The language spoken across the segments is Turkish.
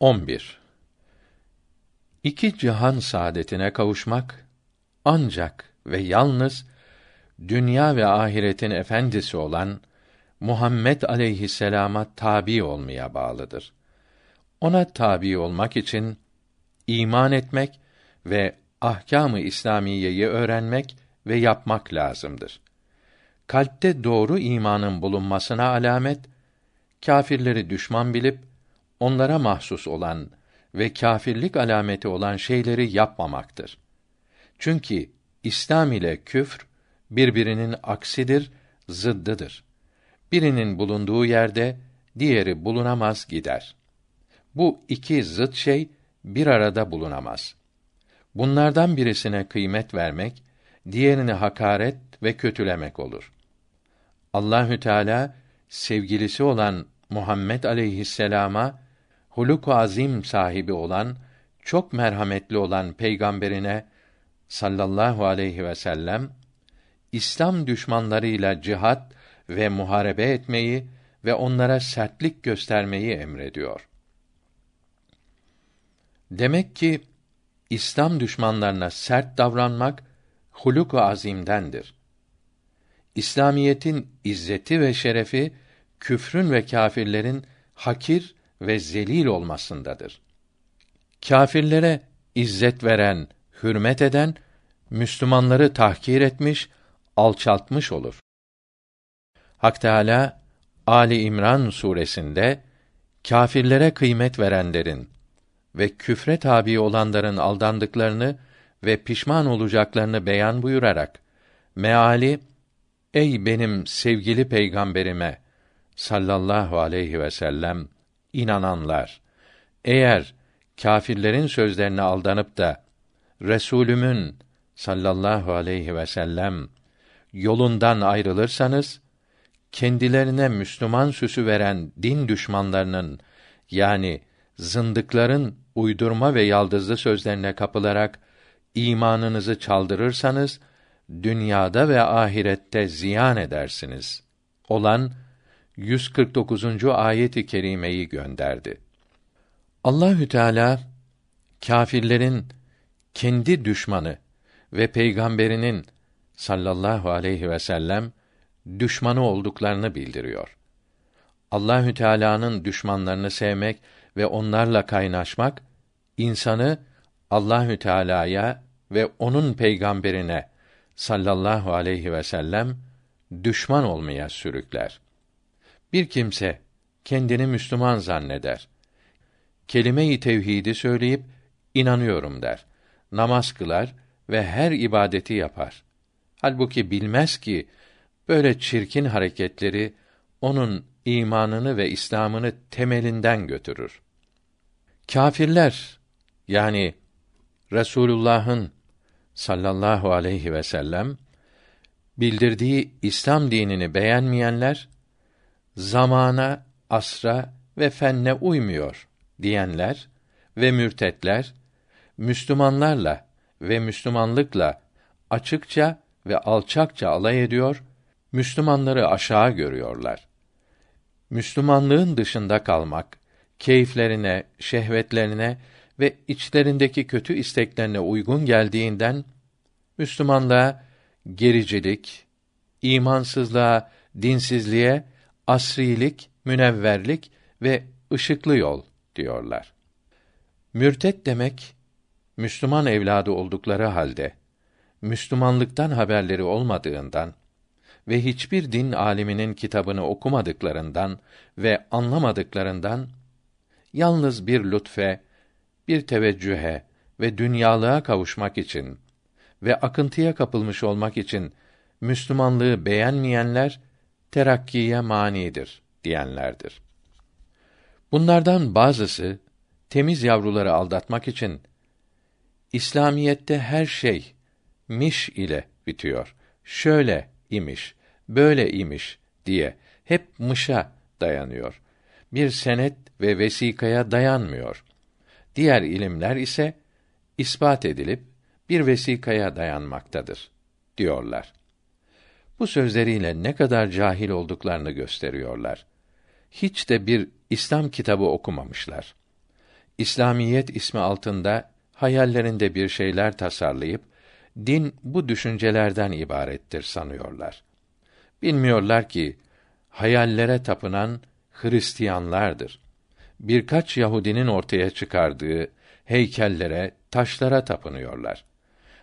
11. İki cihan saadetine kavuşmak ancak ve yalnız dünya ve ahiretin efendisi olan Muhammed aleyhisselama tabi olmaya bağlıdır. Ona tabi olmak için iman etmek ve ahkâm-ı İslamiyeyi öğrenmek ve yapmak lazımdır. Kalpte doğru imanın bulunmasına alamet kâfirleri düşman bilip onlara mahsus olan ve kâfirlik alameti olan şeyleri yapmamaktır. Çünkü İslam ile küfr birbirinin aksidir, zıddıdır. Birinin bulunduğu yerde diğeri bulunamaz gider. Bu iki zıt şey bir arada bulunamaz. Bunlardan birisine kıymet vermek, diğerini hakaret ve kötülemek olur. Allahü Teala sevgilisi olan Muhammed aleyhisselama huluk azim sahibi olan çok merhametli olan peygamberine sallallahu aleyhi ve sellem İslam düşmanlarıyla cihat ve muharebe etmeyi ve onlara sertlik göstermeyi emrediyor. Demek ki İslam düşmanlarına sert davranmak huluk azimdendir. İslamiyetin izzeti ve şerefi küfrün ve kâfirlerin hakir ve zelil olmasındadır. Kâfirlere izzet veren, hürmet eden Müslümanları tahkir etmiş, alçaltmış olur. Hak Teâlâ, Ali İmran suresinde kâfirlere kıymet verenlerin ve küfre tabi olanların aldandıklarını ve pişman olacaklarını beyan buyurarak meali ey benim sevgili peygamberime sallallahu aleyhi ve sellem inananlar eğer kâfirlerin sözlerine aldanıp da Resulümün sallallahu aleyhi ve sellem yolundan ayrılırsanız kendilerine Müslüman süsü veren din düşmanlarının yani zındıkların uydurma ve yaldızlı sözlerine kapılarak imanınızı çaldırırsanız dünyada ve ahirette ziyan edersiniz. Olan 149. ayet-i kerimeyi gönderdi. Allahü Teala kâfirlerin kendi düşmanı ve peygamberinin sallallahu aleyhi ve sellem düşmanı olduklarını bildiriyor. Allahü Teala'nın düşmanlarını sevmek ve onlarla kaynaşmak insanı Allahü Teala'ya ve onun peygamberine sallallahu aleyhi ve sellem düşman olmaya sürükler. Bir kimse kendini Müslüman zanneder. Kelime-i tevhidi söyleyip inanıyorum der. Namaz kılar ve her ibadeti yapar. Halbuki bilmez ki böyle çirkin hareketleri onun imanını ve İslam'ını temelinden götürür. Kâfirler yani Resulullah'ın sallallahu aleyhi ve sellem bildirdiği İslam dinini beğenmeyenler zamana, asra ve fenne uymuyor diyenler ve mürtetler Müslümanlarla ve Müslümanlıkla açıkça ve alçakça alay ediyor, Müslümanları aşağı görüyorlar. Müslümanlığın dışında kalmak, keyiflerine, şehvetlerine ve içlerindeki kötü isteklerine uygun geldiğinden Müslümanlığa gericilik, imansızlığa, dinsizliğe asrilik, münevverlik ve ışıklı yol diyorlar. Mürtet demek Müslüman evladı oldukları halde Müslümanlıktan haberleri olmadığından ve hiçbir din aliminin kitabını okumadıklarından ve anlamadıklarından yalnız bir lütfe, bir teveccühe ve dünyalığa kavuşmak için ve akıntıya kapılmış olmak için Müslümanlığı beğenmeyenler terakkiye manidir diyenlerdir. Bunlardan bazısı temiz yavruları aldatmak için İslamiyette her şey miş ile bitiyor. Şöyle imiş, böyle imiş diye hep mışa dayanıyor. Bir senet ve vesikaya dayanmıyor. Diğer ilimler ise ispat edilip bir vesikaya dayanmaktadır diyorlar. Bu sözleriyle ne kadar cahil olduklarını gösteriyorlar. Hiç de bir İslam kitabı okumamışlar. İslamiyet ismi altında hayallerinde bir şeyler tasarlayıp din bu düşüncelerden ibarettir sanıyorlar. Bilmiyorlar ki hayallere tapınan Hristiyanlardır. Birkaç Yahudinin ortaya çıkardığı heykellere, taşlara tapınıyorlar.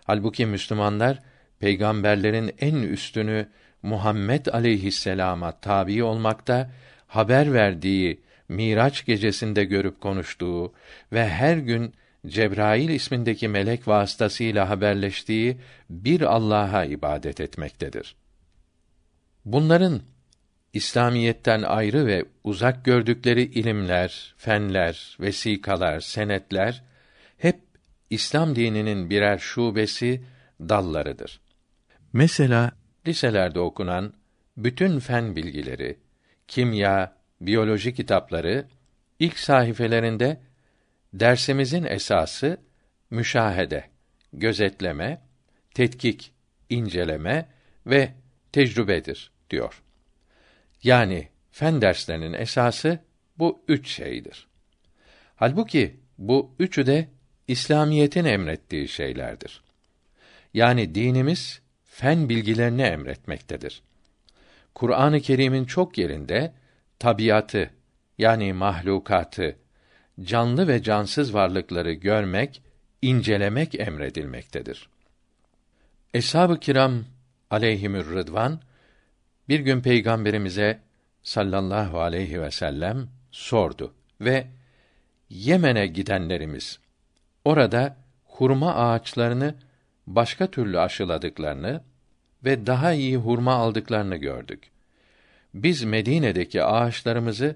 Halbuki Müslümanlar peygamberlerin en üstünü Muhammed aleyhisselama tabi olmakta, haber verdiği Miraç gecesinde görüp konuştuğu ve her gün Cebrail ismindeki melek vasıtasıyla haberleştiği bir Allah'a ibadet etmektedir. Bunların İslamiyetten ayrı ve uzak gördükleri ilimler, fenler, vesikalar, senetler hep İslam dininin birer şubesi, dallarıdır. Mesela liselerde okunan bütün fen bilgileri, kimya, biyoloji kitapları ilk sahifelerinde dersimizin esası müşahede, gözetleme, tetkik, inceleme ve tecrübedir diyor. Yani fen derslerinin esası bu üç şeydir. Halbuki bu üçü de İslamiyetin emrettiği şeylerdir. Yani dinimiz fen bilgilerini emretmektedir. Kur'an-ı Kerim'in çok yerinde tabiatı yani mahlukatı, canlı ve cansız varlıkları görmek, incelemek emredilmektedir. Eshab-ı kiram aleyhimür rıdvan bir gün peygamberimize sallallahu aleyhi ve sellem sordu ve Yemen'e gidenlerimiz orada hurma ağaçlarını başka türlü aşıladıklarını ve daha iyi hurma aldıklarını gördük. Biz Medine'deki ağaçlarımızı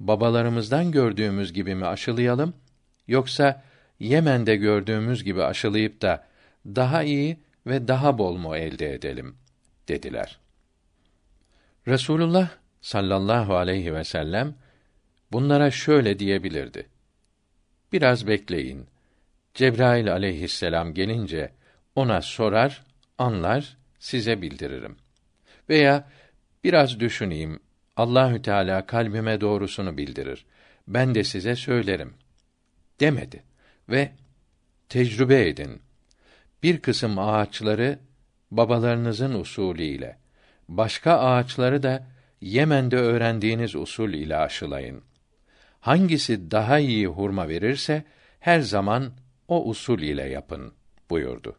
babalarımızdan gördüğümüz gibi mi aşılayalım yoksa Yemen'de gördüğümüz gibi aşılayıp da daha iyi ve daha bol mu elde edelim dediler. Resulullah sallallahu aleyhi ve sellem bunlara şöyle diyebilirdi. Biraz bekleyin. Cebrail aleyhisselam gelince ona sorar, anlar, size bildiririm. Veya biraz düşüneyim. Allahü Teala kalbime doğrusunu bildirir. Ben de size söylerim. Demedi ve tecrübe edin. Bir kısım ağaçları babalarınızın usulüyle, başka ağaçları da Yemen'de öğrendiğiniz usul ile aşılayın. Hangisi daha iyi hurma verirse her zaman o usul ile yapın buyurdu.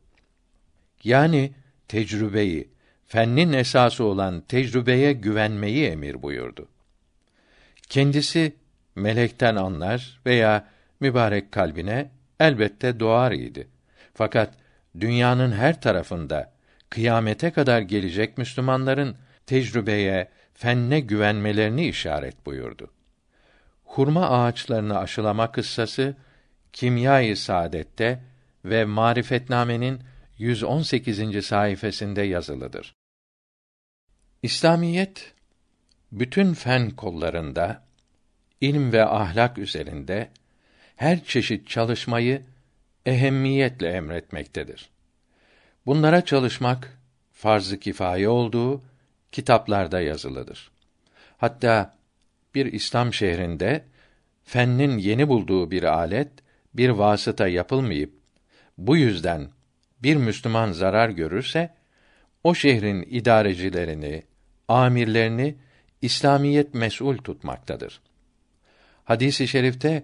Yani tecrübeyi, fennin esası olan tecrübeye güvenmeyi emir buyurdu. Kendisi melekten anlar veya mübarek kalbine elbette doğar idi. Fakat dünyanın her tarafında kıyamete kadar gelecek Müslümanların tecrübeye, fenne güvenmelerini işaret buyurdu. Hurma ağaçlarını aşılama kıssası Kimya-i Saadet'te ve Marifetname'nin 118. sayfasında yazılıdır. İslamiyet bütün fen kollarında ilim ve ahlak üzerinde her çeşit çalışmayı ehemmiyetle emretmektedir. Bunlara çalışmak farz-ı kifaye olduğu kitaplarda yazılıdır. Hatta bir İslam şehrinde fennin yeni bulduğu bir alet bir vasıta yapılmayıp bu yüzden bir Müslüman zarar görürse o şehrin idarecilerini, amirlerini İslamiyet mesul tutmaktadır. Hadisi i şerifte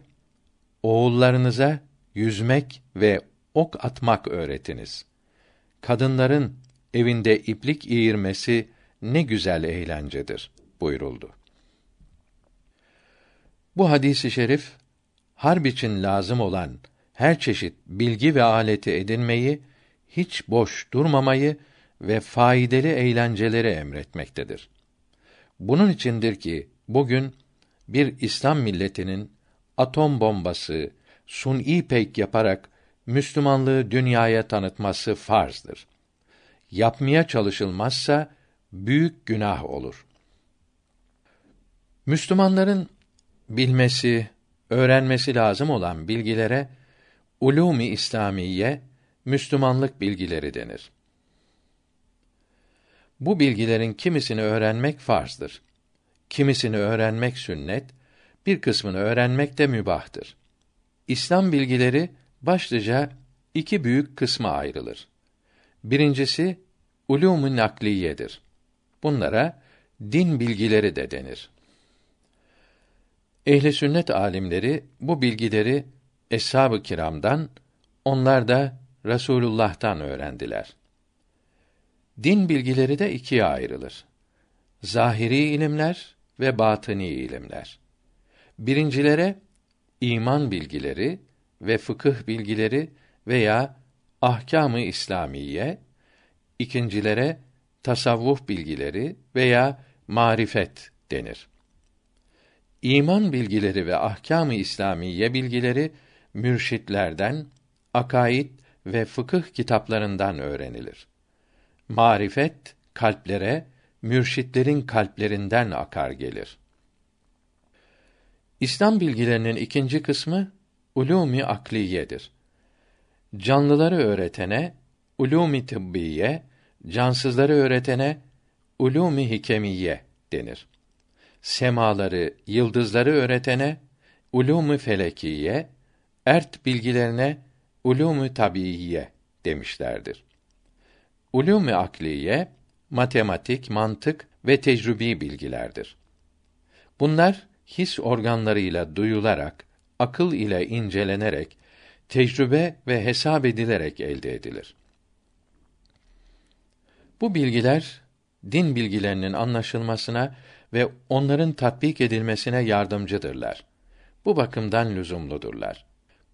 oğullarınıza yüzmek ve ok atmak öğretiniz. Kadınların evinde iplik iğirmesi ne güzel eğlencedir buyuruldu. Bu hadisi i şerif harp için lazım olan her çeşit bilgi ve aleti edinmeyi, hiç boş durmamayı ve faydalı eğlenceleri emretmektedir. Bunun içindir ki bugün bir İslam milletinin atom bombası, suni pek yaparak Müslümanlığı dünyaya tanıtması farzdır. Yapmaya çalışılmazsa büyük günah olur. Müslümanların bilmesi, öğrenmesi lazım olan bilgilere ulûm-i İslamiye Müslümanlık bilgileri denir. Bu bilgilerin kimisini öğrenmek farzdır. Kimisini öğrenmek sünnet, bir kısmını öğrenmek de mübahtır. İslam bilgileri başlıca iki büyük kısma ayrılır. Birincisi ulûm-u nakliyedir. Bunlara din bilgileri de denir. Ehli sünnet alimleri bu bilgileri eshab-ı kiramdan, onlar da Resulullah'tan öğrendiler. Din bilgileri de ikiye ayrılır. Zahiri ilimler ve batıni ilimler. Birincilere iman bilgileri ve fıkıh bilgileri veya ahkâm-ı İslamiye, ikincilere tasavvuf bilgileri veya marifet denir. İman bilgileri ve ahkâm-ı İslamiye bilgileri mürşitlerden, akaid ve fıkıh kitaplarından öğrenilir. Marifet kalplere, mürşitlerin kalplerinden akar gelir. İslam bilgilerinin ikinci kısmı ulûmi akliyedir. Canlıları öğretene ulûmi tıbbiye, cansızları öğretene ulûmi hikemiye denir. Semaları, yıldızları öğretene ulûmu felekiye, ert bilgilerine ulûmu tabiiye demişlerdir. Ulûmu akliye matematik, mantık ve tecrübi bilgilerdir. Bunlar his organlarıyla duyularak, akıl ile incelenerek, tecrübe ve hesap edilerek elde edilir. Bu bilgiler din bilgilerinin anlaşılmasına ve onların tatbik edilmesine yardımcıdırlar. Bu bakımdan lüzumludurlar.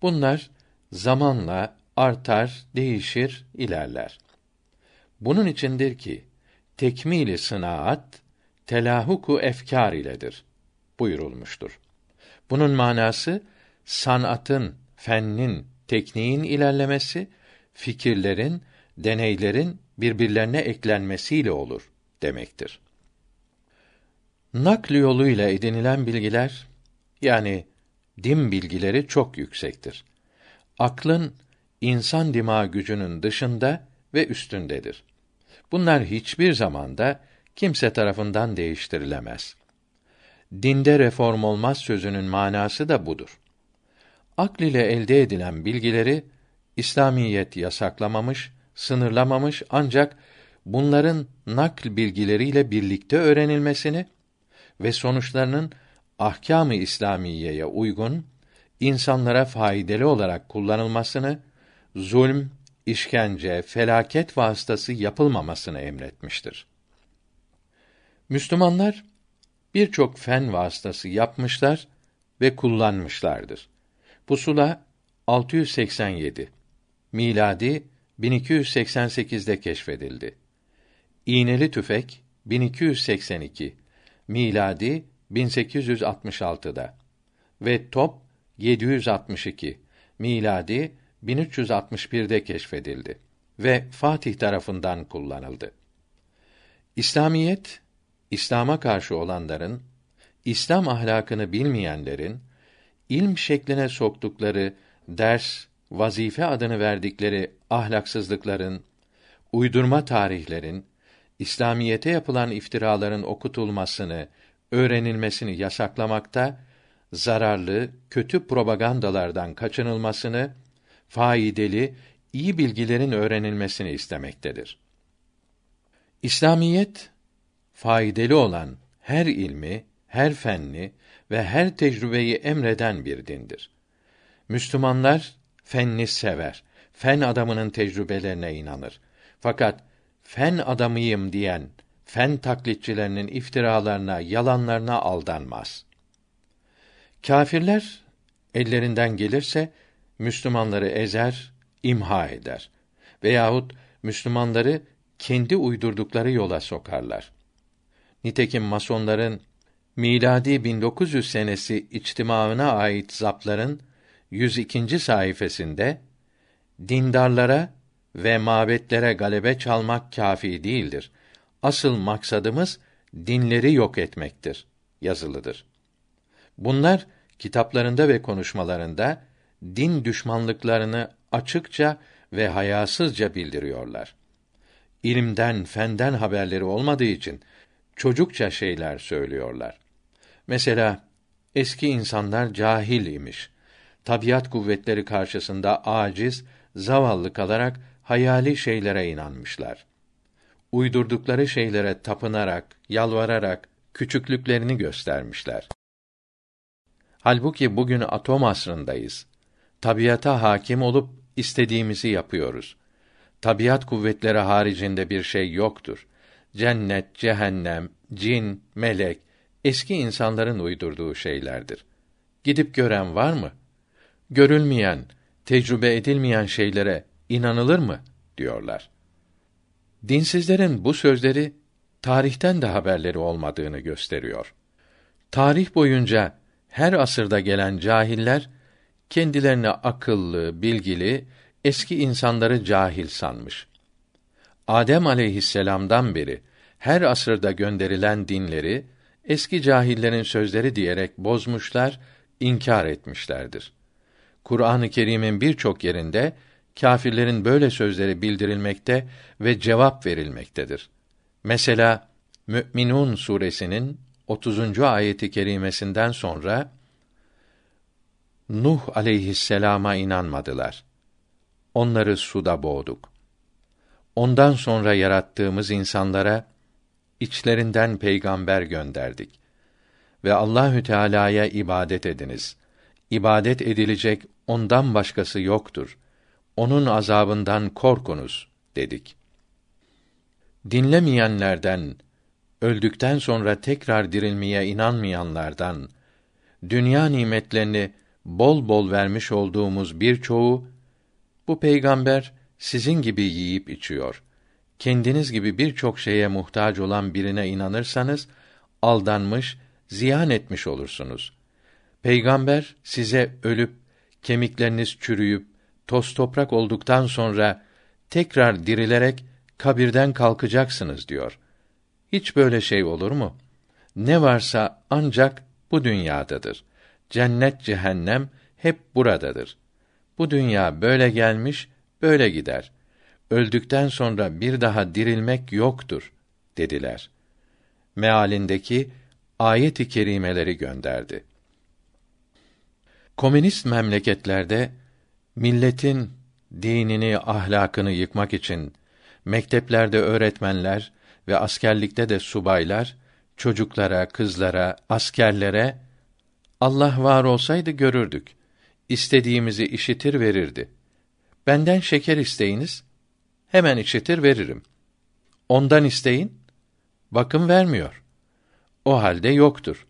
Bunlar zamanla artar, değişir, ilerler. Bunun içindir ki tekmili sınaat telahuku efkar iledir buyurulmuştur. Bunun manası sanatın, fennin, tekniğin ilerlemesi, fikirlerin, deneylerin birbirlerine eklenmesiyle olur demektir. Nakl yoluyla edinilen bilgiler yani din bilgileri çok yüksektir. Aklın insan dima gücünün dışında ve üstündedir. Bunlar hiçbir zamanda kimse tarafından değiştirilemez. Dinde reform olmaz sözünün manası da budur. Akl ile elde edilen bilgileri İslamiyet yasaklamamış, sınırlamamış ancak bunların nakl bilgileriyle birlikte öğrenilmesini ve sonuçlarının ahkâm-ı İslamiyeye uygun insanlara faydalı olarak kullanılmasını zulm, işkence, felaket vasıtası yapılmamasını emretmiştir. Müslümanlar birçok fen vasıtası yapmışlar ve kullanmışlardır. Pusula 687 miladi 1288'de keşfedildi. İğneli tüfek 1282 miladi 1866'da ve top 762 miladi 1361'de keşfedildi ve Fatih tarafından kullanıldı. İslamiyet İslam'a karşı olanların, İslam ahlakını bilmeyenlerin ilm şekline soktukları ders, vazife adını verdikleri ahlaksızlıkların, uydurma tarihlerin, İslamiyete yapılan iftiraların okutulmasını, öğrenilmesini yasaklamakta, zararlı, kötü propagandalardan kaçınılmasını, faydalı, iyi bilgilerin öğrenilmesini istemektedir. İslamiyet faydalı olan her ilmi, her fenni ve her tecrübeyi emreden bir dindir. Müslümanlar fenni sever. Fen adamının tecrübelerine inanır. Fakat fen adamıyım diyen fen taklitçilerinin iftiralarına, yalanlarına aldanmaz. Kâfirler ellerinden gelirse Müslümanları ezer, imha eder veyahut Müslümanları kendi uydurdukları yola sokarlar. Nitekim masonların miladi 1900 senesi içtimaına ait zapların 102. sayfasında dindarlara ve mabetlere galebe çalmak kafi değildir. Asıl maksadımız dinleri yok etmektir yazılıdır. Bunlar kitaplarında ve konuşmalarında din düşmanlıklarını açıkça ve hayasızca bildiriyorlar. İlimden, fenden haberleri olmadığı için çocukça şeyler söylüyorlar. Mesela eski insanlar cahil imiş. tabiat kuvvetleri karşısında aciz, zavallı kalarak hayali şeylere inanmışlar. Uydurdukları şeylere tapınarak, yalvararak küçüklüklerini göstermişler. Halbuki bugün atom asrındayız. Tabiata hakim olup istediğimizi yapıyoruz. Tabiat kuvvetleri haricinde bir şey yoktur. Cennet, cehennem, cin, melek eski insanların uydurduğu şeylerdir. Gidip gören var mı? Görülmeyen, tecrübe edilmeyen şeylere inanılır mı diyorlar. Dinsizlerin bu sözleri tarihten de haberleri olmadığını gösteriyor. Tarih boyunca her asırda gelen cahiller kendilerini akıllı, bilgili, eski insanları cahil sanmış. Adem aleyhisselam'dan beri her asırda gönderilen dinleri eski cahillerin sözleri diyerek bozmuşlar, inkar etmişlerdir. Kur'an-ı Kerim'in birçok yerinde kâfirlerin böyle sözleri bildirilmekte ve cevap verilmektedir. Mesela Mü'minun suresinin 30. ayeti kerimesinden sonra Nuh aleyhisselama inanmadılar. Onları suda boğduk. Ondan sonra yarattığımız insanlara içlerinden peygamber gönderdik. Ve Allahü Teala'ya ibadet ediniz. İbadet edilecek ondan başkası yoktur. Onun azabından korkunuz dedik. Dinlemeyenlerden, öldükten sonra tekrar dirilmeye inanmayanlardan, dünya nimetlerini bol bol vermiş olduğumuz birçoğu, bu peygamber sizin gibi yiyip içiyor. Kendiniz gibi birçok şeye muhtaç olan birine inanırsanız, aldanmış, ziyan etmiş olursunuz. Peygamber size ölüp, kemikleriniz çürüyüp, toz toprak olduktan sonra, tekrar dirilerek, kabirden kalkacaksınız diyor. Hiç böyle şey olur mu? Ne varsa ancak bu dünyadadır. Cennet, cehennem hep buradadır. Bu dünya böyle gelmiş, böyle gider. Öldükten sonra bir daha dirilmek yoktur dediler. Mealindeki ayet-i kerimeleri gönderdi. Komünist memleketlerde milletin dinini, ahlakını yıkmak için mekteplerde öğretmenler ve askerlikte de subaylar çocuklara, kızlara, askerlere Allah var olsaydı görürdük. İstediğimizi işitir verirdi. Benden şeker isteyiniz, hemen işitir veririm. Ondan isteyin, bakım vermiyor. O halde yoktur.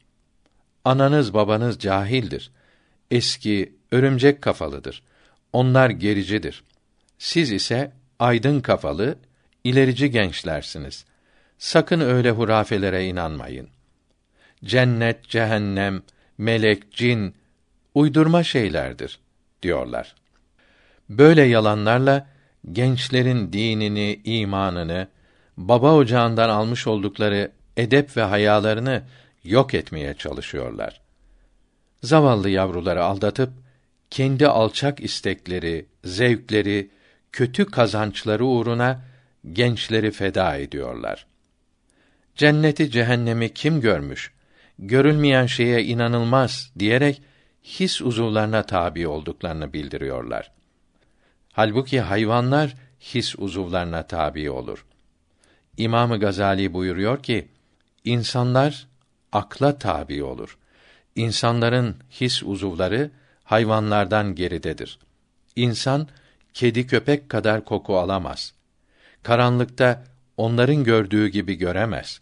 Ananız babanız cahildir. Eski, örümcek kafalıdır. Onlar gericidir. Siz ise aydın kafalı, ilerici gençlersiniz. Sakın öyle hurafelere inanmayın. Cennet, cehennem, melek, cin uydurma şeylerdir diyorlar. Böyle yalanlarla gençlerin dinini, imanını, baba ocağından almış oldukları edep ve hayalarını yok etmeye çalışıyorlar. Zavallı yavruları aldatıp kendi alçak istekleri, zevkleri, kötü kazançları uğruna gençleri feda ediyorlar. Cenneti cehennemi kim görmüş? Görülmeyen şeye inanılmaz diyerek his uzuvlarına tabi olduklarını bildiriyorlar. Halbuki hayvanlar his uzuvlarına tabi olur. İmamı Gazali buyuruyor ki, insanlar akla tabi olur. İnsanların his uzuvları hayvanlardan geridedir. İnsan kedi köpek kadar koku alamaz. Karanlıkta onların gördüğü gibi göremez.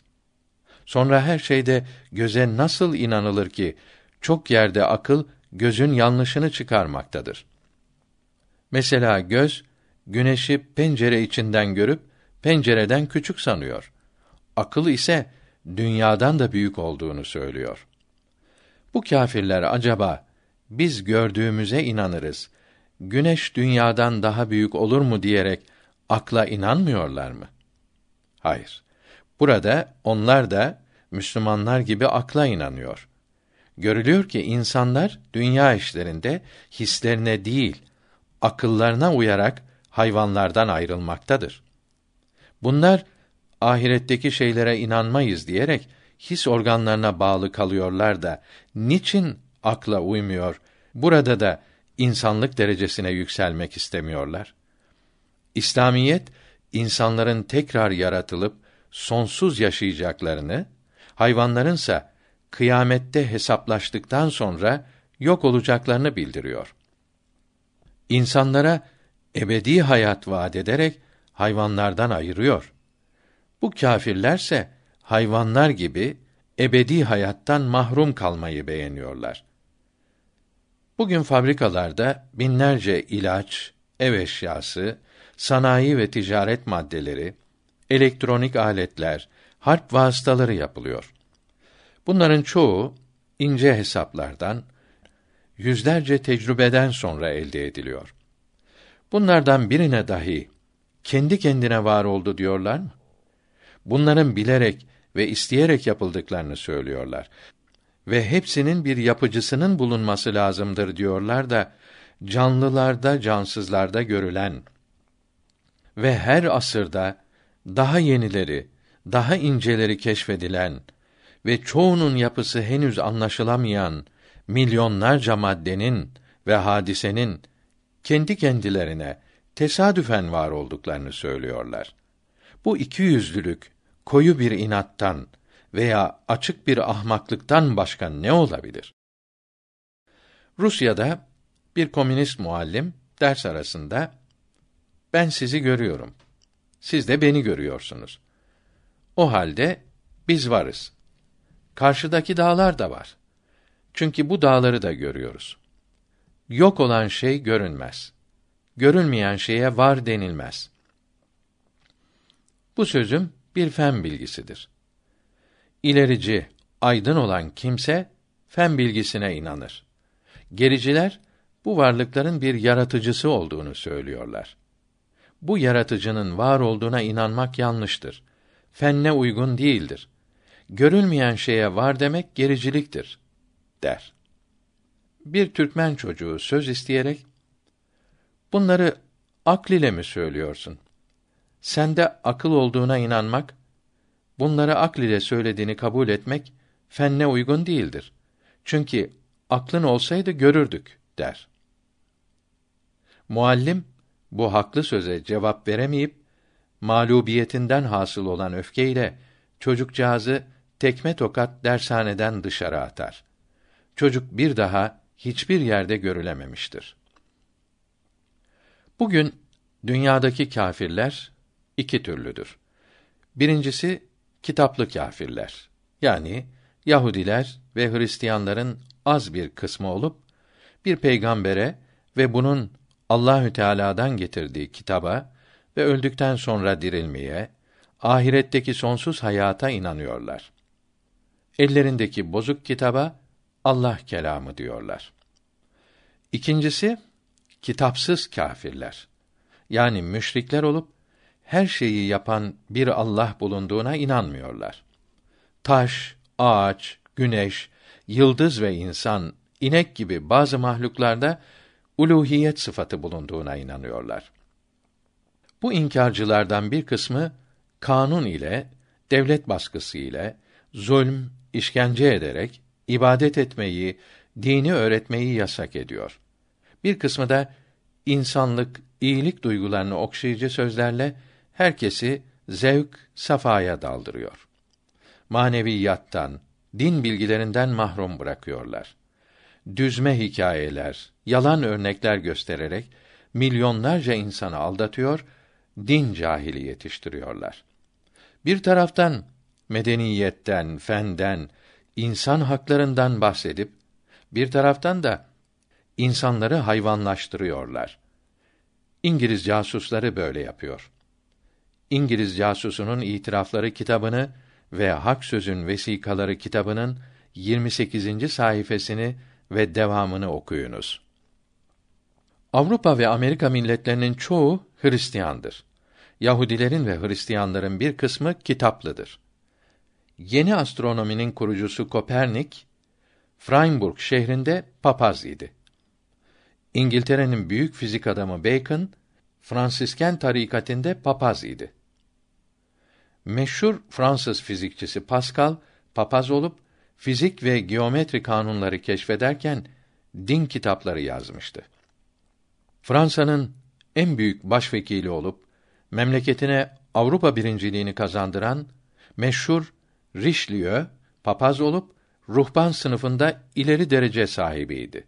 Sonra her şeyde göze nasıl inanılır ki çok yerde akıl gözün yanlışını çıkarmaktadır. Mesela göz güneşi pencere içinden görüp pencereden küçük sanıyor. Akıl ise dünyadan da büyük olduğunu söylüyor. Bu kâfirler acaba biz gördüğümüze inanırız. Güneş dünyadan daha büyük olur mu diyerek akla inanmıyorlar mı? Hayır. Burada onlar da Müslümanlar gibi akla inanıyor. Görülüyor ki insanlar dünya işlerinde hislerine değil, akıllarına uyarak hayvanlardan ayrılmaktadır. Bunlar ahiretteki şeylere inanmayız diyerek his organlarına bağlı kalıyorlar da niçin akla uymuyor? Burada da insanlık derecesine yükselmek istemiyorlar? İslamiyet insanların tekrar yaratılıp sonsuz yaşayacaklarını, hayvanlarınsa kıyamette hesaplaştıktan sonra yok olacaklarını bildiriyor. İnsanlara ebedi hayat vaat ederek hayvanlardan ayırıyor. Bu kâfirlerse hayvanlar gibi ebedi hayattan mahrum kalmayı beğeniyorlar. Bugün fabrikalarda binlerce ilaç, ev eşyası, sanayi ve ticaret maddeleri, elektronik aletler, harp vasıtaları yapılıyor. Bunların çoğu ince hesaplardan, yüzlerce tecrübeden sonra elde ediliyor. Bunlardan birine dahi kendi kendine var oldu diyorlar mı? Bunların bilerek ve isteyerek yapıldıklarını söylüyorlar. Ve hepsinin bir yapıcısının bulunması lazımdır diyorlar da canlılarda, cansızlarda görülen ve her asırda daha yenileri, daha inceleri keşfedilen ve çoğunun yapısı henüz anlaşılamayan milyonlarca maddenin ve hadisenin kendi kendilerine tesadüfen var olduklarını söylüyorlar. Bu iki yüzlülük koyu bir inattan veya açık bir ahmaklıktan başka ne olabilir? Rusya'da bir komünist muallim ders arasında ben sizi görüyorum. Siz de beni görüyorsunuz. O halde biz varız. Karşıdaki dağlar da var. Çünkü bu dağları da görüyoruz. Yok olan şey görünmez. Görülmeyen şeye var denilmez. Bu sözüm bir fen bilgisidir. İlerici, aydın olan kimse fen bilgisine inanır. Gericiler bu varlıkların bir yaratıcısı olduğunu söylüyorlar. Bu yaratıcının var olduğuna inanmak yanlıştır. Fenne uygun değildir. Görülmeyen şeye var demek gericiliktir der. Bir Türkmen çocuğu söz isteyerek bunları akl ile mi söylüyorsun? Sende akıl olduğuna inanmak, bunları akl ile söylediğini kabul etmek fenne uygun değildir. Çünkü aklın olsaydı görürdük der. Muallim bu haklı söze cevap veremeyip mağlubiyetinden hasıl olan öfkeyle çocukcağızı tekme tokat dershaneden dışarı atar. Çocuk bir daha hiçbir yerde görülememiştir. Bugün dünyadaki kâfirler iki türlüdür. Birincisi kitaplı kâfirler. Yani Yahudiler ve Hristiyanların az bir kısmı olup bir peygambere ve bunun Allahü Teala'dan getirdiği kitaba ve öldükten sonra dirilmeye, ahiretteki sonsuz hayata inanıyorlar. Ellerindeki bozuk kitaba Allah kelamı diyorlar. İkincisi kitapsız kâfirler. Yani müşrikler olup her şeyi yapan bir Allah bulunduğuna inanmıyorlar. Taş, ağaç, güneş, yıldız ve insan, inek gibi bazı mahluklarda uluhiyet sıfatı bulunduğuna inanıyorlar. Bu inkarcılardan bir kısmı kanun ile, devlet baskısı ile, zulm, işkence ederek ibadet etmeyi, dini öğretmeyi yasak ediyor. Bir kısmı da insanlık, iyilik duygularını okşayıcı sözlerle herkesi zevk, safaya daldırıyor. Maneviyattan, din bilgilerinden mahrum bırakıyorlar. Düzme hikayeler, yalan örnekler göstererek milyonlarca insanı aldatıyor, din cahili yetiştiriyorlar. Bir taraftan medeniyetten, fenden, insan haklarından bahsedip bir taraftan da insanları hayvanlaştırıyorlar. İngiliz casusları böyle yapıyor. İngiliz casusunun itirafları kitabını ve Hak Sözün vesikaları kitabının 28. sayfasını ve devamını okuyunuz. Avrupa ve Amerika milletlerinin çoğu Hristiyandır. Yahudilerin ve Hristiyanların bir kısmı kitaplıdır. Yeni astronominin kurucusu Kopernik, Freiburg şehrinde papaz idi. İngiltere'nin büyük fizik adamı Bacon, Fransisken tarikatinde papaz idi. Meşhur Fransız fizikçisi Pascal, papaz olup fizik ve geometri kanunları keşfederken din kitapları yazmıştı. Fransa'nın en büyük başvekili olup memleketine Avrupa birinciliğini kazandıran meşhur Richelieu papaz olup ruhban sınıfında ileri derece sahibiydi.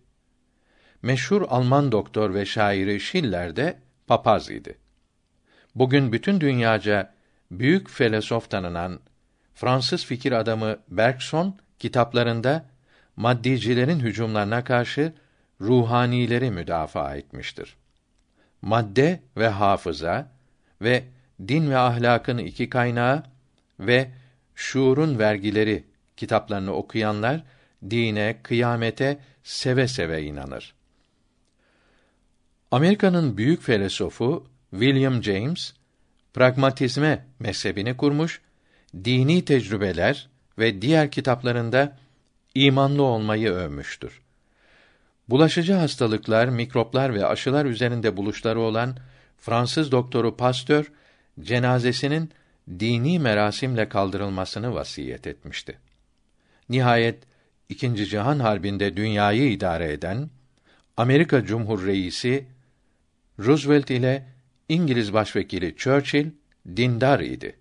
Meşhur Alman doktor ve şairi Schiller de papaz idi. Bugün bütün dünyaca büyük filosof tanınan Fransız fikir adamı Bergson kitaplarında maddicilerin hücumlarına karşı ruhanileri müdafaa etmiştir. Madde ve hafıza ve din ve ahlakın iki kaynağı ve şuurun vergileri kitaplarını okuyanlar dine, kıyamete seve seve inanır. Amerika'nın büyük filosofu William James pragmatizme mezhebini kurmuş, dini tecrübeler ve diğer kitaplarında imanlı olmayı övmüştür. Bulaşıcı hastalıklar, mikroplar ve aşılar üzerinde buluşları olan Fransız doktoru Pasteur cenazesinin dini merasimle kaldırılmasını vasiyet etmişti. Nihayet İkinci Cihan Harbi'nde dünyayı idare eden Amerika Cumhur Reisi Roosevelt ile İngiliz Başvekili Churchill dindar idi.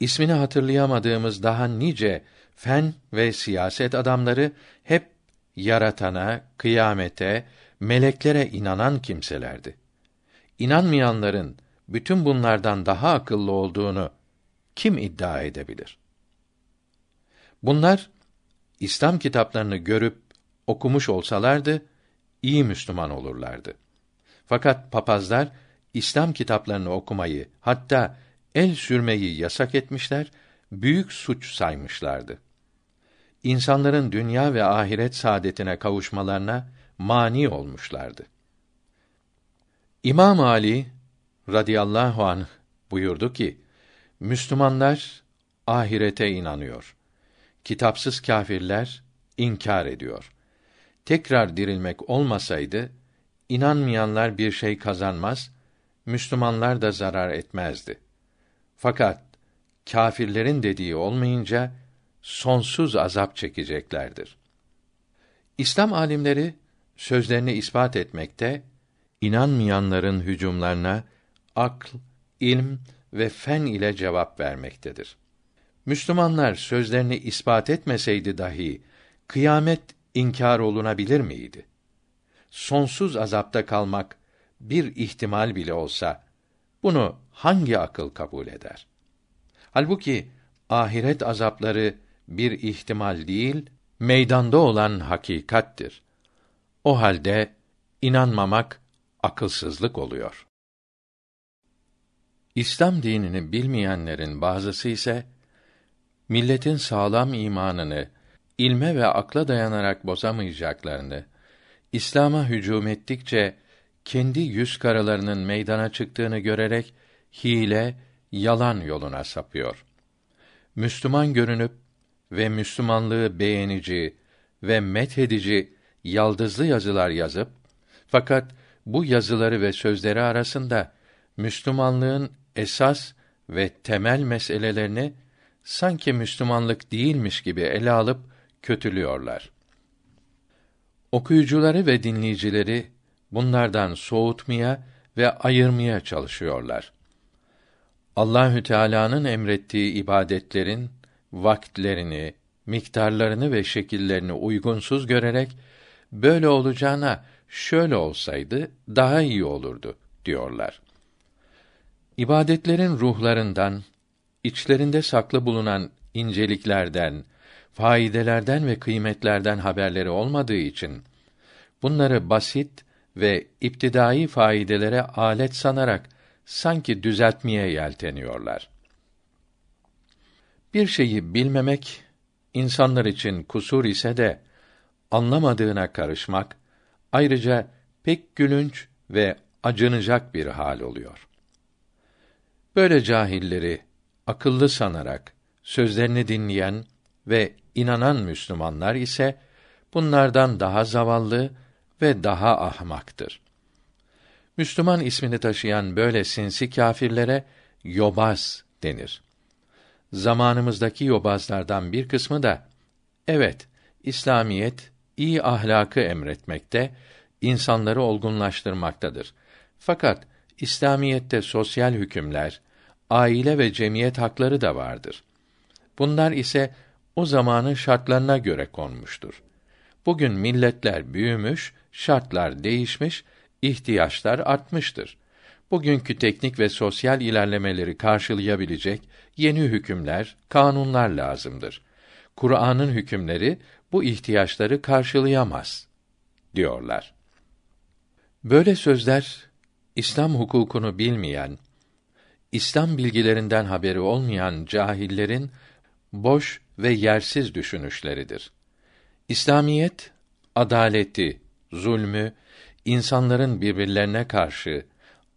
İsmini hatırlayamadığımız daha nice fen ve siyaset adamları hep yaratana, kıyamete, meleklere inanan kimselerdi. İnanmayanların bütün bunlardan daha akıllı olduğunu kim iddia edebilir? Bunlar İslam kitaplarını görüp okumuş olsalardı iyi Müslüman olurlardı. Fakat papazlar İslam kitaplarını okumayı, hatta el sürmeyi yasak etmişler, büyük suç saymışlardı. İnsanların dünya ve ahiret saadetine kavuşmalarına mani olmuşlardı. İmam Ali radıyallahu anh buyurdu ki: Müslümanlar ahirete inanıyor. Kitapsız kâfirler inkar ediyor. Tekrar dirilmek olmasaydı inanmayanlar bir şey kazanmaz, Müslümanlar da zarar etmezdi. Fakat kâfirlerin dediği olmayınca sonsuz azap çekeceklerdir. İslam alimleri sözlerini ispat etmekte, inanmayanların hücumlarına akl, ilm ve fen ile cevap vermektedir. Müslümanlar sözlerini ispat etmeseydi dahi kıyamet inkar olunabilir miydi? Sonsuz azapta kalmak bir ihtimal bile olsa bunu hangi akıl kabul eder? Halbuki ahiret azapları bir ihtimal değil, meydanda olan hakikattir. O halde inanmamak akılsızlık oluyor. İslam dinini bilmeyenlerin bazısı ise milletin sağlam imanını ilme ve akla dayanarak bozamayacaklarını, İslam'a hücum ettikçe kendi yüz karalarının meydana çıktığını görerek hile, yalan yoluna sapıyor. Müslüman görünüp ve Müslümanlığı beğenici ve methedici yaldızlı yazılar yazıp fakat bu yazıları ve sözleri arasında Müslümanlığın esas ve temel meselelerini sanki Müslümanlık değilmiş gibi ele alıp kötülüyorlar. Okuyucuları ve dinleyicileri bunlardan soğutmaya ve ayırmaya çalışıyorlar. Allahü Teala'nın emrettiği ibadetlerin vaktlerini, miktarlarını ve şekillerini uygunsuz görerek böyle olacağına şöyle olsaydı daha iyi olurdu diyorlar. İbadetlerin ruhlarından, içlerinde saklı bulunan inceliklerden, faydelerden ve kıymetlerden haberleri olmadığı için bunları basit ve iptidai faydelere alet sanarak sanki düzeltmeye yelteniyorlar. Bir şeyi bilmemek insanlar için kusur ise de anlamadığına karışmak ayrıca pek gülünç ve acınacak bir hal oluyor. Böyle cahilleri akıllı sanarak sözlerini dinleyen ve inanan Müslümanlar ise bunlardan daha zavallı ve daha ahmaktır. Müslüman ismini taşıyan böyle sinsi kâfirlere yobaz denir. Zamanımızdaki yobazlardan bir kısmı da evet İslamiyet iyi ahlakı emretmekte, insanları olgunlaştırmaktadır. Fakat İslamiyette sosyal hükümler, aile ve cemiyet hakları da vardır. Bunlar ise o zamanın şartlarına göre konmuştur. Bugün milletler büyümüş, şartlar değişmiş, ihtiyaçlar artmıştır. Bugünkü teknik ve sosyal ilerlemeleri karşılayabilecek yeni hükümler, kanunlar lazımdır. Kur'an'ın hükümleri bu ihtiyaçları karşılayamaz diyorlar. Böyle sözler İslam hukukunu bilmeyen, İslam bilgilerinden haberi olmayan cahillerin boş ve yersiz düşünüşleridir. İslamiyet adaleti, zulmü, insanların birbirlerine karşı,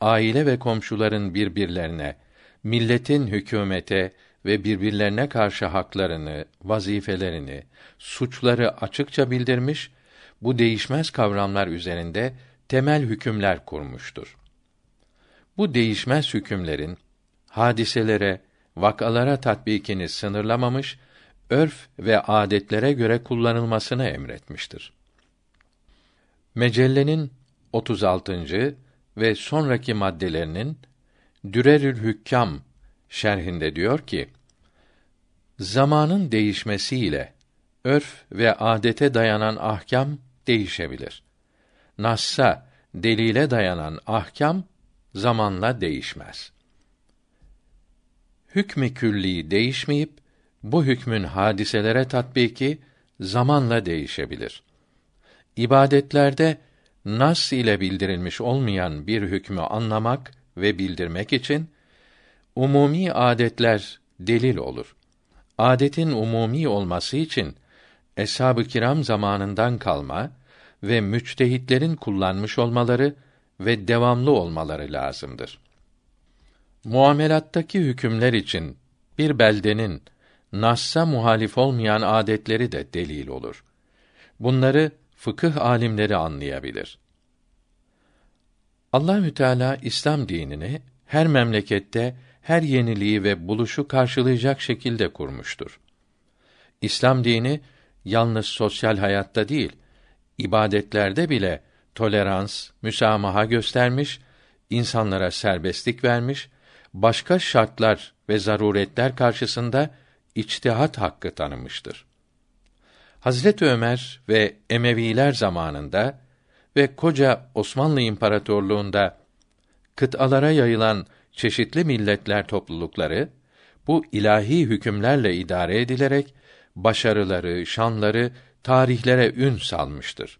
aile ve komşuların birbirlerine, milletin hükümete ve birbirlerine karşı haklarını, vazifelerini, suçları açıkça bildirmiş, bu değişmez kavramlar üzerinde temel hükümler kurmuştur. Bu değişmez hükümlerin hadiselere, vakalara tatbikini sınırlamamış, örf ve adetlere göre kullanılmasını emretmiştir. Mecellenin 36. ve sonraki maddelerinin Dürerül Hükkam şerhinde diyor ki: Zamanın değişmesiyle örf ve adete dayanan ahkam değişebilir. Nassa, delile dayanan ahkam zamanla değişmez. Hükmü külli değişmeyip bu hükmün hadiselere tatbiki zamanla değişebilir. İbadetlerde nas ile bildirilmiş olmayan bir hükmü anlamak ve bildirmek için umumi adetler delil olur. Adetin umumi olması için eshab-ı kiram zamanından kalma ve müçtehitlerin kullanmış olmaları ve devamlı olmaları lazımdır. Muamelattaki hükümler için bir beldenin Nas'a muhalif olmayan adetleri de delil olur. Bunları fıkıh alimleri anlayabilir. Allahü Teala İslam dinini her memlekette her yeniliği ve buluşu karşılayacak şekilde kurmuştur. İslam dini yalnız sosyal hayatta değil, ibadetlerde bile tolerans, müsamaha göstermiş, insanlara serbestlik vermiş, başka şartlar ve zaruretler karşısında içtihat hakkı tanımıştır. Hazret Ömer ve Emeviler zamanında ve koca Osmanlı İmparatorluğunda kıtalara yayılan çeşitli milletler toplulukları bu ilahi hükümlerle idare edilerek başarıları, şanları tarihlere ün salmıştır.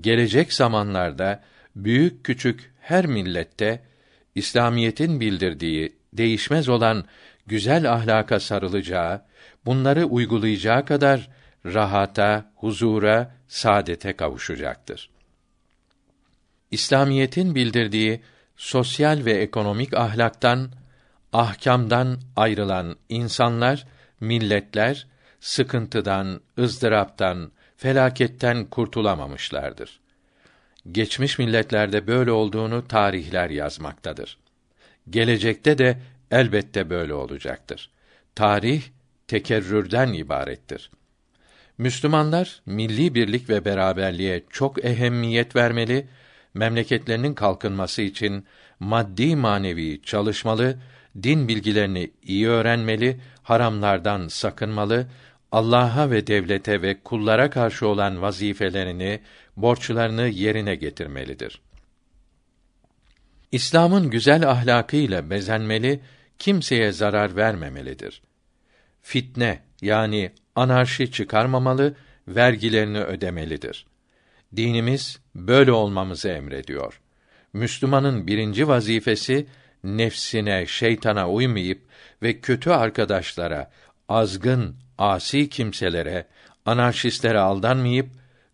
Gelecek zamanlarda büyük küçük her millette İslamiyetin bildirdiği değişmez olan güzel ahlaka sarılacağı, bunları uygulayacağı kadar rahata, huzura, saadete kavuşacaktır. İslamiyetin bildirdiği sosyal ve ekonomik ahlaktan, ahkamdan ayrılan insanlar, milletler sıkıntıdan, ızdıraptan, felaketten kurtulamamışlardır. Geçmiş milletlerde böyle olduğunu tarihler yazmaktadır. Gelecekte de elbette böyle olacaktır. Tarih tekerrürden ibarettir. Müslümanlar milli birlik ve beraberliğe çok ehemmiyet vermeli, memleketlerinin kalkınması için maddi manevi çalışmalı, din bilgilerini iyi öğrenmeli, haramlardan sakınmalı, Allah'a ve devlete ve kullara karşı olan vazifelerini, borçlarını yerine getirmelidir. İslam'ın güzel ahlakıyla bezenmeli, kimseye zarar vermemelidir. Fitne yani anarşi çıkarmamalı, vergilerini ödemelidir. Dinimiz böyle olmamızı emrediyor. Müslümanın birinci vazifesi nefsine, şeytana uymayıp ve kötü arkadaşlara, azgın, asi kimselere, anarşistlere aldanmayıp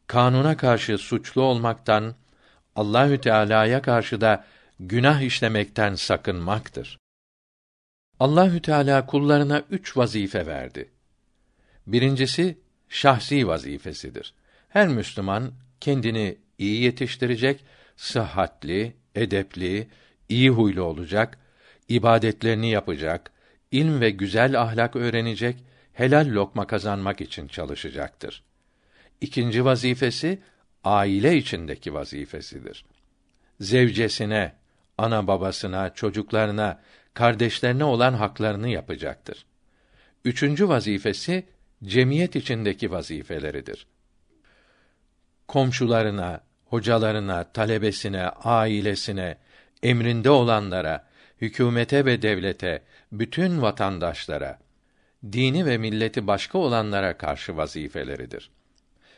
kanuna karşı suçlu olmaktan, Allahü Teala'ya karşı da günah işlemekten sakınmaktır. Allahü Teala kullarına üç vazife verdi. Birincisi şahsi vazifesidir. Her Müslüman kendini iyi yetiştirecek, sıhhatli, edepli, iyi huylu olacak, ibadetlerini yapacak, ilm ve güzel ahlak öğrenecek, helal lokma kazanmak için çalışacaktır. İkinci vazifesi aile içindeki vazifesidir. Zevcesine, ana babasına, çocuklarına, kardeşlerine olan haklarını yapacaktır. Üçüncü vazifesi cemiyet içindeki vazifeleridir. Komşularına, hocalarına, talebesine, ailesine, emrinde olanlara, hükümete ve devlete, bütün vatandaşlara, dini ve milleti başka olanlara karşı vazifeleridir.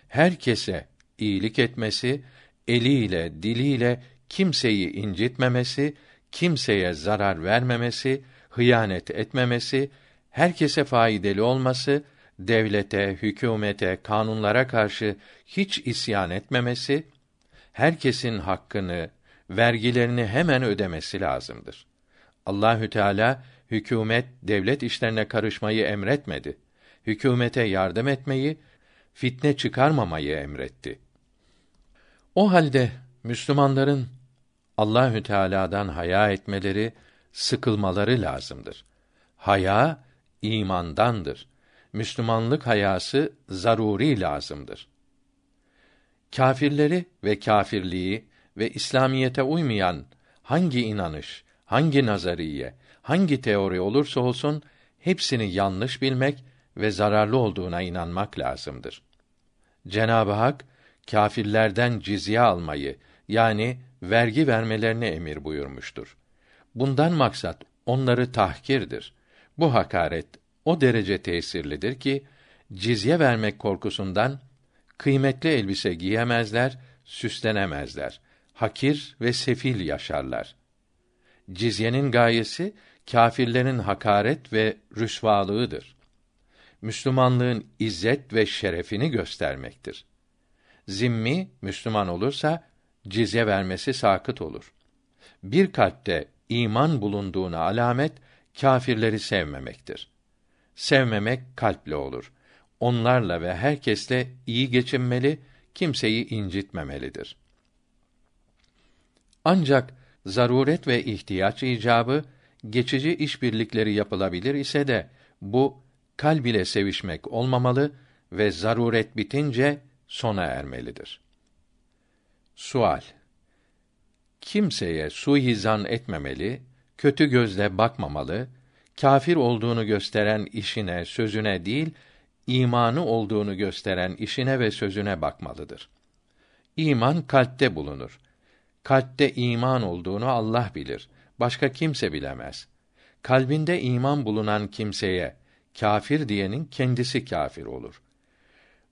Herkese iyilik etmesi, eliyle, diliyle kimseyi incitmemesi, kimseye zarar vermemesi, hıyanet etmemesi, herkese faydalı olması, devlete, hükümete, kanunlara karşı hiç isyan etmemesi, herkesin hakkını, vergilerini hemen ödemesi lazımdır. Allahü Teala hükümet, devlet işlerine karışmayı emretmedi. Hükümete yardım etmeyi, fitne çıkarmamayı emretti. O halde Müslümanların Allahü Teala'dan haya etmeleri, sıkılmaları lazımdır. Haya imandandır. Müslümanlık hayası zaruri lazımdır. Kâfirleri ve kâfirliği ve İslamiyete uymayan hangi inanış, hangi nazariye, hangi teori olursa olsun hepsini yanlış bilmek ve zararlı olduğuna inanmak lazımdır. Cenab-ı Hak kâfirlerden cizye almayı yani vergi vermelerini emir buyurmuştur. Bundan maksat onları tahkirdir. Bu hakaret o derece tesirlidir ki cizye vermek korkusundan kıymetli elbise giyemezler, süslenemezler. Hakir ve sefil yaşarlar. Cizyenin gayesi kâfirlerin hakaret ve rüsvalığıdır. Müslümanlığın izzet ve şerefini göstermektir. Zimmi Müslüman olursa cizye vermesi sakıt olur. Bir kalpte iman bulunduğuna alamet kâfirleri sevmemektir. Sevmemek kalple olur. Onlarla ve herkesle iyi geçinmeli, kimseyi incitmemelidir. Ancak zaruret ve ihtiyaç icabı geçici işbirlikleri yapılabilir ise de bu kalb ile sevişmek olmamalı ve zaruret bitince sona ermelidir. Sual Kimseye suizan etmemeli, kötü gözle bakmamalı, kâfir olduğunu gösteren işine, sözüne değil, imanı olduğunu gösteren işine ve sözüne bakmalıdır. İman kalpte bulunur. Kalpte iman olduğunu Allah bilir. Başka kimse bilemez. Kalbinde iman bulunan kimseye kâfir diyenin kendisi kâfir olur.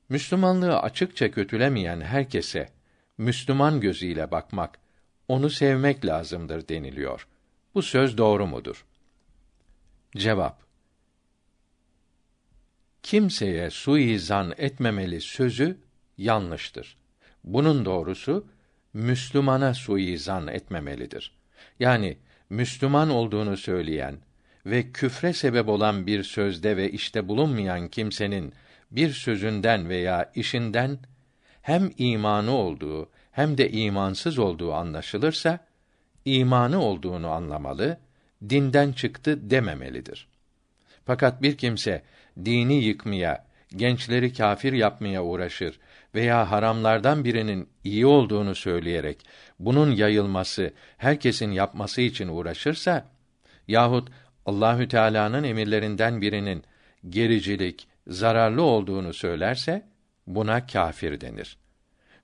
Müslümanlığı açıkça kötülemeyen herkese Müslüman gözüyle bakmak, onu sevmek lazımdır deniliyor. Bu söz doğru mudur? Cevap Kimseye suizan etmemeli sözü yanlıştır. Bunun doğrusu Müslümana suizan etmemelidir. Yani Müslüman olduğunu söyleyen ve küfre sebep olan bir sözde ve işte bulunmayan kimsenin bir sözünden veya işinden hem imanı olduğu hem de imansız olduğu anlaşılırsa imanı olduğunu anlamalı, dinden çıktı dememelidir. Fakat bir kimse dini yıkmaya, gençleri kâfir yapmaya uğraşır veya haramlardan birinin iyi olduğunu söyleyerek bunun yayılması, herkesin yapması için uğraşırsa yahut Allahü Teala'nın emirlerinden birinin gericilik, zararlı olduğunu söylerse buna kâfir denir.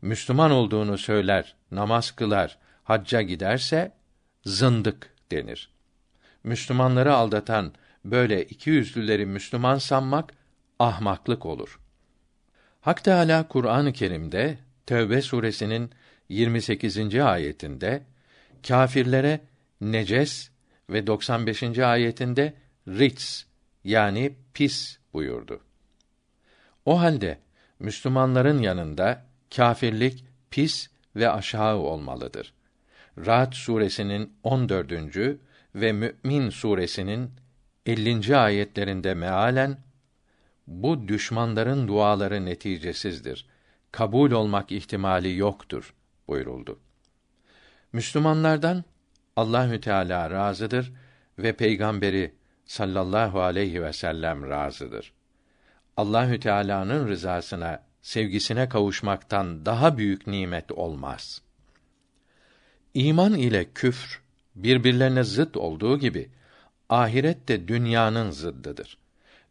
Müslüman olduğunu söyler, namaz kılar, hacca giderse zındık denir. Müslümanları aldatan böyle iki yüzlüleri Müslüman sanmak ahmaklık olur. Hak Teâlâ Kur'an-ı Kerim'de Tevbe suresinin 28. ayetinde kâfirlere neces ve 95. ayetinde rits yani pis buyurdu. O halde Müslümanların yanında kâfirlik pis ve aşağı olmalıdır. Ra'd suresinin 14. ve Mü'min suresinin 50. ayetlerinde mealen bu düşmanların duaları neticesizdir. Kabul olmak ihtimali yoktur buyuruldu. Müslümanlardan Allahü Teala razıdır ve peygamberi sallallahu aleyhi ve sellem razıdır. Allahü Teala'nın rızasına sevgisine kavuşmaktan daha büyük nimet olmaz. İman ile küfr birbirlerine zıt olduğu gibi ahiret de dünyanın zıddıdır.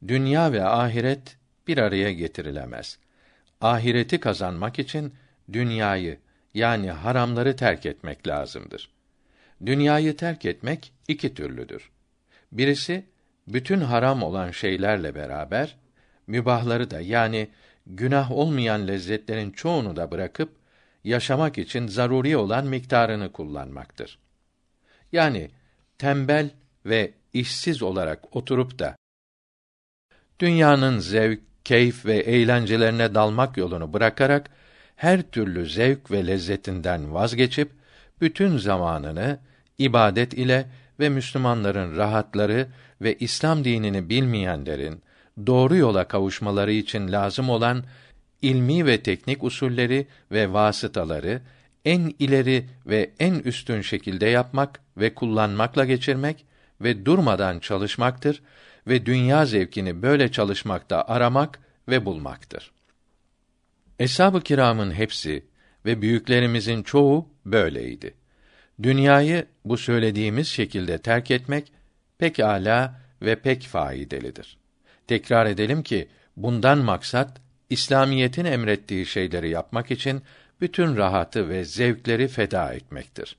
Dünya ve ahiret bir araya getirilemez. Ahireti kazanmak için dünyayı yani haramları terk etmek lazımdır. Dünyayı terk etmek iki türlüdür. Birisi bütün haram olan şeylerle beraber mübahları da yani günah olmayan lezzetlerin çoğunu da bırakıp yaşamak için zaruri olan miktarını kullanmaktır. Yani tembel ve işsiz olarak oturup da dünyanın zevk, keyif ve eğlencelerine dalmak yolunu bırakarak her türlü zevk ve lezzetinden vazgeçip bütün zamanını ibadet ile ve Müslümanların rahatları ve İslam dinini bilmeyenlerin doğru yola kavuşmaları için lazım olan ilmi ve teknik usulleri ve vasıtaları en ileri ve en üstün şekilde yapmak ve kullanmakla geçirmek ve durmadan çalışmaktır ve dünya zevkini böyle çalışmakta aramak ve bulmaktır. Eshab-ı kiramın hepsi ve büyüklerimizin çoğu böyleydi. Dünyayı bu söylediğimiz şekilde terk etmek pek ala ve pek faydalıdır. Tekrar edelim ki bundan maksat İslamiyetin emrettiği şeyleri yapmak için bütün rahatı ve zevkleri feda etmektir.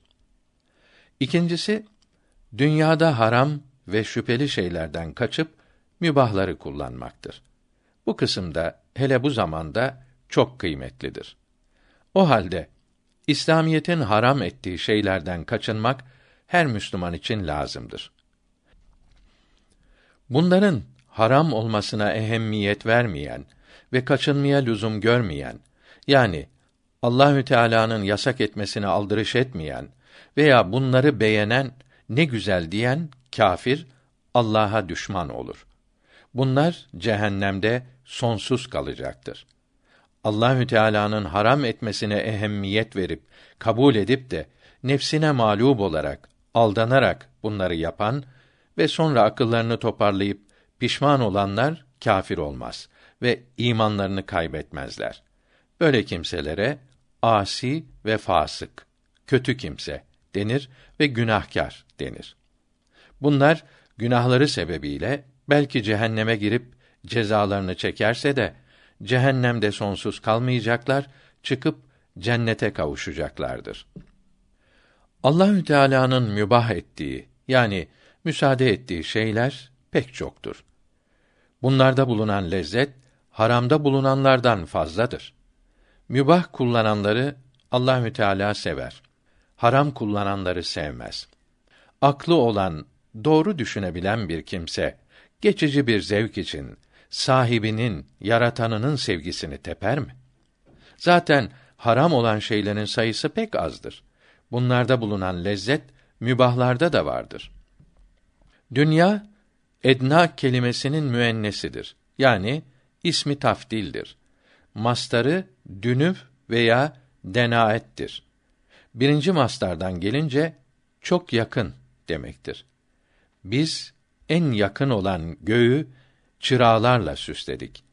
İkincisi, dünyada haram ve şüpheli şeylerden kaçıp mübahları kullanmaktır. Bu kısımda hele bu zamanda çok kıymetlidir. O halde İslamiyetin haram ettiği şeylerden kaçınmak her Müslüman için lazımdır. Bunların haram olmasına ehemmiyet vermeyen ve kaçınmaya lüzum görmeyen yani Allahü Teala'nın yasak etmesine aldırış etmeyen veya bunları beğenen ne güzel diyen kâfir Allah'a düşman olur. Bunlar cehennemde sonsuz kalacaktır. Allahü Teala'nın haram etmesine ehemmiyet verip kabul edip de nefsine mağlup olarak aldanarak bunları yapan ve sonra akıllarını toparlayıp pişman olanlar kâfir olmaz ve imanlarını kaybetmezler. Böyle kimselere asi ve fasık, kötü kimse denir ve günahkar denir. Bunlar günahları sebebiyle belki cehenneme girip cezalarını çekerse de cehennemde sonsuz kalmayacaklar, çıkıp cennete kavuşacaklardır. Allahü Teala'nın mübah ettiği yani müsaade ettiği şeyler pek çoktur. Bunlarda bulunan lezzet haramda bulunanlardan fazladır. Mübah kullananları Allahü Teala sever. Haram kullananları sevmez. Aklı olan, doğru düşünebilen bir kimse geçici bir zevk için sahibinin, yaratanının sevgisini teper mi? Zaten haram olan şeylerin sayısı pek azdır. Bunlarda bulunan lezzet mübahlarda da vardır. Dünya edna kelimesinin müennesidir. Yani ismi tafdildir. Mastarı dünüv veya denaettir. Birinci mastardan gelince çok yakın demektir. Biz en yakın olan göğü çıralarla süsledik.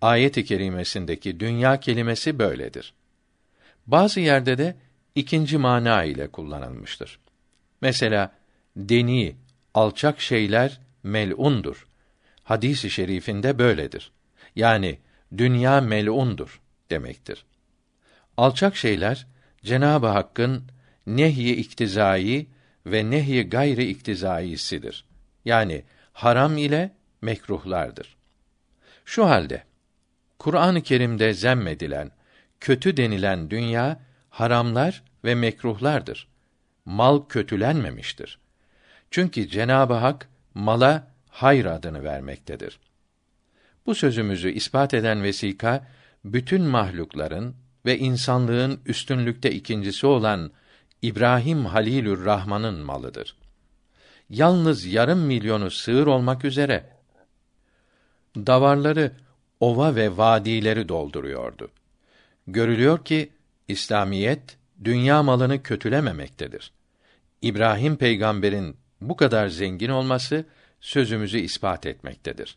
Ayet-i kerimesindeki dünya kelimesi böyledir. Bazı yerde de ikinci mana ile kullanılmıştır. Mesela deni, alçak şeyler mel'undur. Hadisi i şerifinde böyledir. Yani dünya mel'undur demektir. Alçak şeyler Cenabı Hakk'ın nehy-i iktizai ve nehy-i gayri iktizaisidir. Yani haram ile mekruhlardır. Şu halde Kur'an-ı Kerim'de zemmedilen, kötü denilen dünya haramlar ve mekruhlardır. Mal kötülenmemiştir. Çünkü Cenabı Hak mala hayır adını vermektedir. Bu sözümüzü ispat eden vesika bütün mahlukların ve insanlığın üstünlükte ikincisi olan İbrahim Halilür Rahman'ın malıdır. Yalnız yarım milyonu sığır olmak üzere davarları ova ve vadileri dolduruyordu. Görülüyor ki İslamiyet dünya malını kötülememektedir. İbrahim peygamberin bu kadar zengin olması sözümüzü ispat etmektedir.